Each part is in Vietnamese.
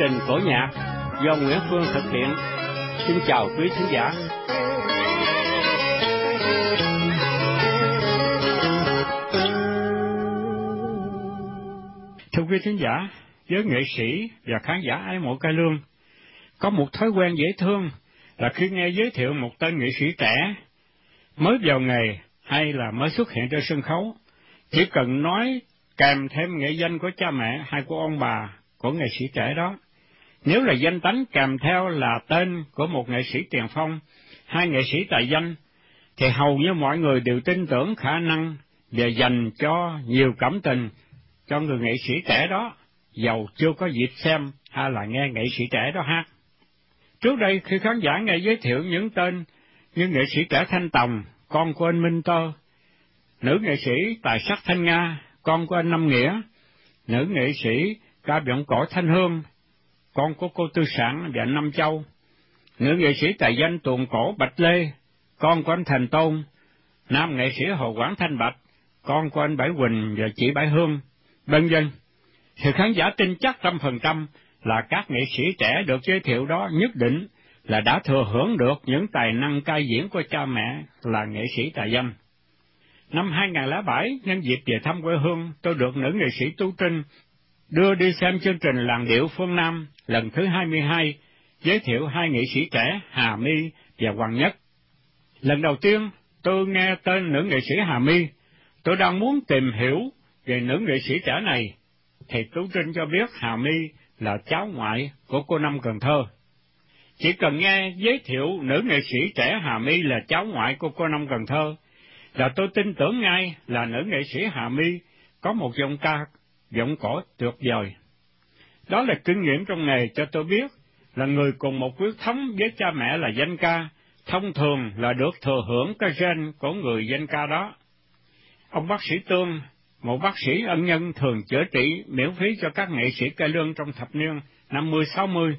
trình cổ nhạc do Nguyễn Phương thực hiện. Xin chào quý khán giả. Thưa quý khán giả, với nghệ sĩ và khán giả ái mộ cai lương, có một thói quen dễ thương là khi nghe giới thiệu một tên nghệ sĩ trẻ mới vào nghề hay là mới xuất hiện trên sân khấu, chỉ cần nói kèm thêm nghệ danh của cha mẹ hay của ông bà của nghệ sĩ trẻ đó. Nếu là danh tánh kèm theo là tên của một nghệ sĩ tiền phong hai nghệ sĩ tài danh, thì hầu như mọi người đều tin tưởng khả năng và dành cho nhiều cảm tình cho người nghệ sĩ trẻ đó, giàu chưa có dịp xem hay là nghe nghệ sĩ trẻ đó hát. Trước đây khi khán giả nghe giới thiệu những tên như nghệ sĩ trẻ Thanh Tòng, con của anh Minh Tơ, nữ nghệ sĩ tài sắc Thanh Nga, con của anh Năm Nghĩa, nữ nghệ sĩ ca giọng cổ Thanh Hương, con của cô Tư Sản và Năm Châu, nữ nghệ sĩ tài danh tuồng cổ Bạch Lê, con của anh Thành Tôn, nam nghệ sĩ Hồ Quảng Thanh Bạch, con của anh Bảy Quỳnh và chị Bảy Hương, vân vân. Thì khán giả tin chắc trăm phần trăm là các nghệ sĩ trẻ được giới thiệu đó nhất định là đã thừa hưởng được những tài năng ca diễn của cha mẹ là nghệ sĩ tài danh. Năm 2007, nhân dịp về thăm quê hương, tôi được nữ nghệ sĩ Tu Trinh đưa đi xem chương trình Làng điệu phương Nam lần thứ 22, giới thiệu hai nghệ sĩ trẻ Hà My và Hoàng Nhất. Lần đầu tiên, tôi nghe tên nữ nghệ sĩ Hà My, tôi đang muốn tìm hiểu về nữ nghệ sĩ trẻ này, thì Tú Trinh cho biết Hà My là cháu ngoại của cô Năm Cần Thơ. Chỉ cần nghe giới thiệu nữ nghệ sĩ trẻ Hà My là cháu ngoại của cô Năm Cần Thơ, là tôi tin tưởng ngay là nữ nghệ sĩ Hà My có một giọng ca, giọng cỏ tuyệt vời. Đó là kinh nghiệm trong nghề cho tôi biết là người cùng một huyết thống với cha mẹ là danh ca, thông thường là được thừa hưởng cái gen của người danh ca đó. Ông bác sĩ Tương, một bác sĩ ân nhân thường chữa trị miễn phí cho các nghệ sĩ cây lương trong thập niên 50-60,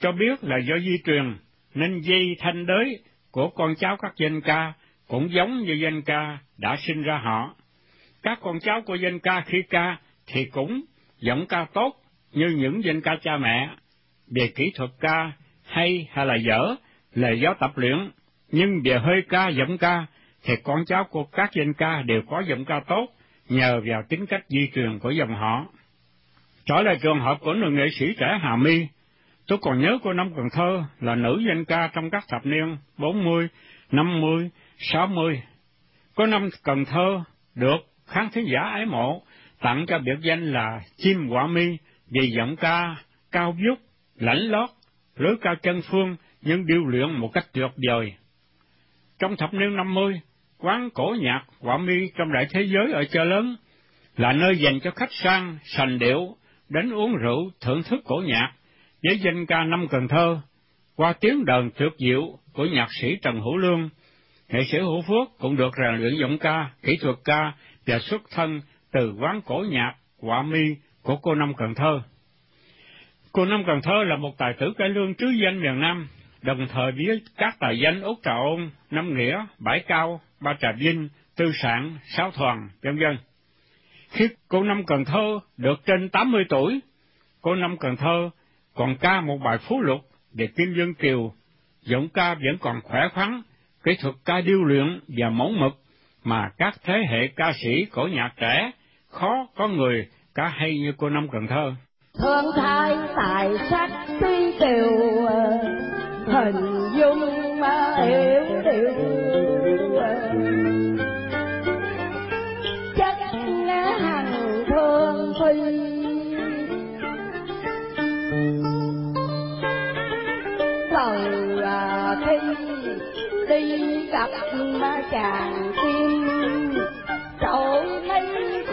cho biết là do di truyền nên dây thanh đới của con cháu các danh ca cũng giống như danh ca đã sinh ra họ. Các con cháu của danh ca khi ca thì cũng giọng ca tốt như những danh ca cha mẹ, về kỹ thuật ca hay hay là dở là do tập luyện, nhưng về hơi ca giọng ca thì con cháu của các danh ca đều có giọng ca tốt nhờ vào tính cách di truyền của dòng họ. Trở lại trường hợp của người nghệ sĩ trẻ Hà My, tôi còn nhớ cô Năm Cần Thơ là nữ danh ca trong các thập niên 40, 50, 60. Có năm Cần Thơ được khán thính giả ái mộ tặng cho biệt danh là chim quả mi vì giọng ca cao vút, lãnh lót, lối cao chân phương nhưng điêu luyện một cách tuyệt vời. Trong thập niên 50, quán cổ nhạc quả mi trong đại thế giới ở chợ lớn là nơi dành cho khách sang, sành điệu, đến uống rượu, thưởng thức cổ nhạc, với danh ca năm Cần Thơ, qua tiếng đờn tuyệt diệu của nhạc sĩ Trần Hữu Lương, nghệ sĩ Hữu Phước cũng được rèn luyện giọng ca, kỹ thuật ca và xuất thân từ quán cổ nhạc Quả Mi của cô Năm Cần Thơ. Cô Năm Cần Thơ là một tài tử cải lương trứ danh miền Nam, đồng thời với các tài danh Úc Trà Ôn, Năm Nghĩa, Bãi Cao, Ba Trà Vinh, Tư Sản, Sáu Thoàn, vân vân. Khi cô Năm Cần Thơ được trên 80 tuổi, cô Năm Cần Thơ còn ca một bài phú lục về Kim Dương Kiều, giọng ca vẫn còn khỏe khoắn, kỹ thuật ca điêu luyện và mẫu mực mà các thế hệ ca sĩ cổ nhạc trẻ khó có người cả hay như cô Năm Cần Thơ. Thương thái tài sắc tuy kiều hình dung mà hiểu điều chất hằng thương phi từ à, khi đi gặp mà chàng tiên trội thấy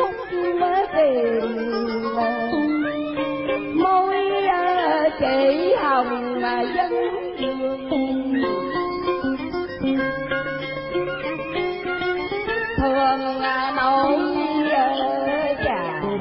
môi à, chỉ hồng mà dân thường à, nổi chàng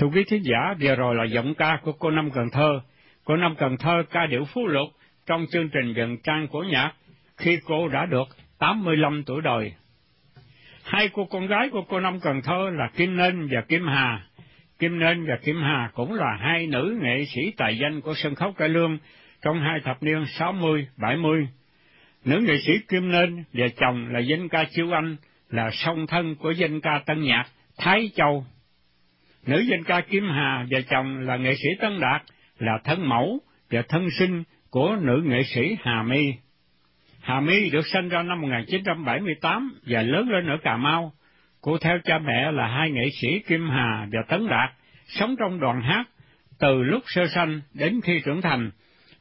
thưa quý thính giả, vừa rồi là giọng ca của cô năm cần thơ. Cô năm cần thơ ca điệu phú lục trong chương trình gần trang của nhạc, khi cô đã được 85 tuổi đời. Hai cô con gái của cô Năm Cần Thơ là Kim Nên và Kim Hà. Kim Nên và Kim Hà cũng là hai nữ nghệ sĩ tài danh của sân khấu cải lương trong hai thập niên 60-70. Nữ nghệ sĩ Kim Nên và chồng là danh ca Chiêu Anh, là song thân của danh ca tân nhạc, Thái Châu. Nữ danh ca Kim Hà và chồng là nghệ sĩ Tân Đạt, là thân mẫu và thân sinh của nữ nghệ sĩ Hà My. Hà My được sinh ra năm 1978 và lớn lên ở Cà Mau. Cô theo cha mẹ là hai nghệ sĩ Kim Hà và Tấn Đạt, sống trong đoàn hát từ lúc sơ sanh đến khi trưởng thành,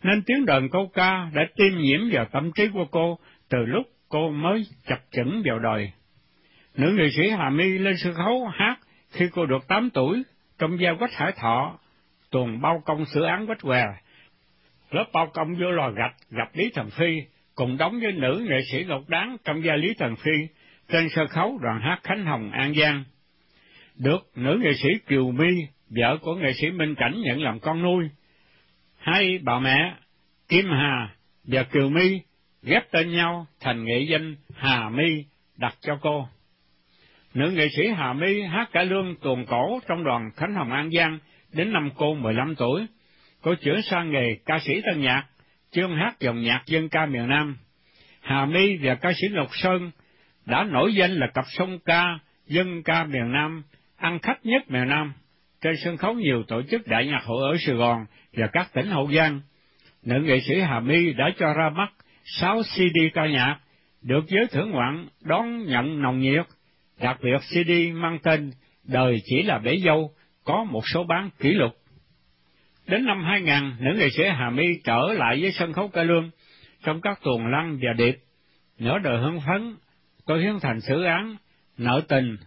nên tiếng đờn câu ca đã tiêm nhiễm vào tâm trí của cô từ lúc cô mới chập chững vào đời. Nữ nghệ sĩ Hà My lên sân khấu hát khi cô được 8 tuổi trong giao quách hải thọ, tuần bao công xử án quách què. Lớp bao công vô lò gạch gặp Lý Thần Phi, cùng đóng với nữ nghệ sĩ Ngọc Đáng trong gia Lý Thần Phi trên sân khấu đoàn hát Khánh Hồng An Giang. Được nữ nghệ sĩ Kiều My, vợ của nghệ sĩ Minh Cảnh nhận làm con nuôi. Hai bà mẹ, Kim Hà và Kiều My ghép tên nhau thành nghệ danh Hà My đặt cho cô. Nữ nghệ sĩ Hà My hát cải lương tuồng cổ trong đoàn Khánh Hồng An Giang đến năm cô 15 tuổi. Cô chuyển sang nghề ca sĩ tân nhạc, chương hát dòng nhạc dân ca miền Nam. Hà My và ca sĩ Lộc Sơn đã nổi danh là cặp song ca dân ca miền Nam, ăn khách nhất miền Nam. Trên sân khấu nhiều tổ chức đại nhạc hội ở Sài Gòn và các tỉnh Hậu Giang. Nữ nghệ sĩ Hà My đã cho ra mắt sáu CD ca nhạc, được giới thưởng ngoạn đón nhận nồng nhiệt Đặc biệt CD mang tên Đời chỉ là bể dâu có một số bán kỷ lục. Đến năm 2000, nữ nghệ sĩ Hà My trở lại với sân khấu ca lương trong các tuồng lăng và điệp. Nửa đời hưng phấn, tôi hiến thành xử án, nợ tình,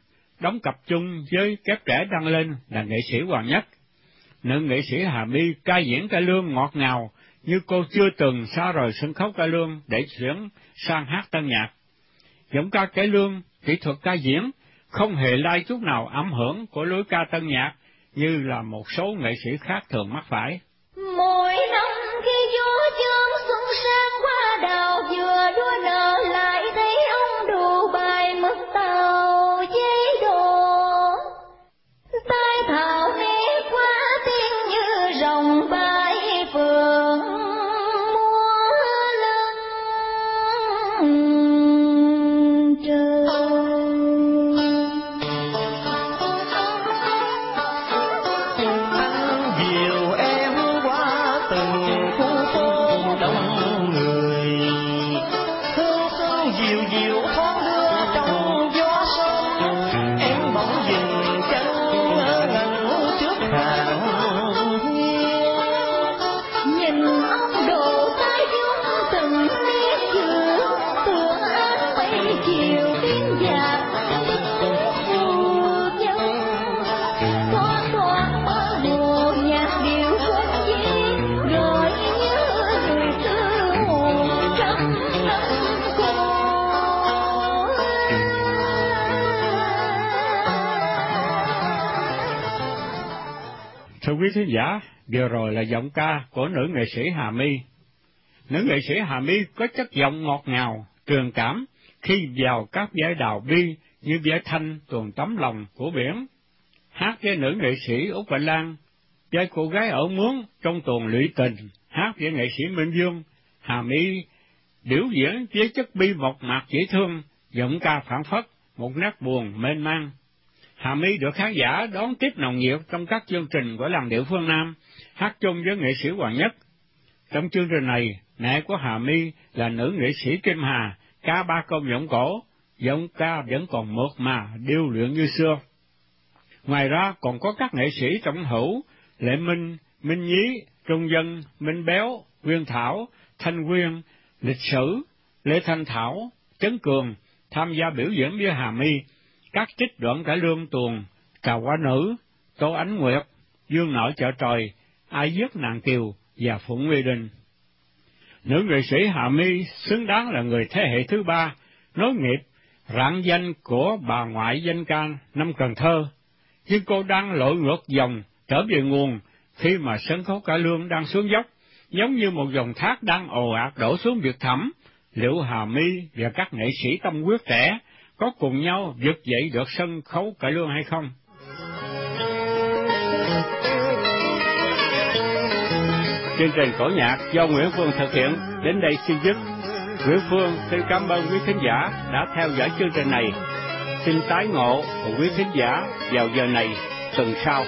đóng cặp chung với kép trẻ đăng lên là nghệ sĩ Hoàng Nhất. Nữ nghệ sĩ Hà My ca diễn ca lương ngọt ngào như cô chưa từng xa rời sân khấu ca lương để chuyển sang hát tân nhạc. Giọng ca cải lương kỹ thuật ca diễn không hề lai chút nào ảnh hưởng của lối ca tân nhạc như là một số nghệ sĩ khác thường mắc phải. Quý thính giả, vừa rồi là giọng ca của nữ nghệ sĩ Hà My. Nữ nghệ sĩ Hà My có chất giọng ngọt ngào, truyền cảm khi vào các giải đào bi như giải thanh tuần tấm lòng của biển. Hát với nữ nghệ sĩ Úc Vạn Lan, với cô gái ở mướn trong tuần lụy tình, hát với nghệ sĩ Minh Dương, Hà My biểu diễn với chất bi mộc mạc dễ thương, giọng ca phản phất, một nét buồn mênh mang. Hà My được khán giả đón tiếp nồng nhiệt trong các chương trình của làng điệu phương Nam, hát chung với nghệ sĩ Hoàng Nhất. Trong chương trình này, mẹ của Hà My là nữ nghệ sĩ Kim Hà, ca ba công giọng cổ, giọng ca vẫn còn mượt mà, điêu luyện như xưa. Ngoài ra còn có các nghệ sĩ trọng hữu, Lệ Minh, Minh Nhí, Trung Dân, Minh Béo, Nguyên Thảo, Thanh Nguyên, Lịch Sử, Lê Thanh Thảo, Trấn Cường tham gia biểu diễn với Hà My, các trích đoạn cải lương tuồng, Cà Quả Nữ, Tô Ánh Nguyệt, Dương Nợ Chợ Trời, Ai Giết Nàng Kiều và Phụng Nguy Đình. Nữ nghệ sĩ Hà My xứng đáng là người thế hệ thứ ba, nối nghiệp, rạng danh của bà ngoại danh ca năm Cần Thơ, nhưng cô đang lội ngược dòng trở về nguồn khi mà sân khấu cải lương đang xuống dốc, giống như một dòng thác đang ồ ạt đổ xuống vực thẳm. Liệu Hà My và các nghệ sĩ tâm quyết trẻ có cùng nhau vực dậy được sân khấu cải lương hay không? Chương trình cổ nhạc do Nguyễn Phương thực hiện đến đây xin dứt. Nguyễn Phương xin cảm ơn quý khán giả đã theo dõi chương trình này. Xin tái ngộ của quý khán giả vào giờ này tuần sau.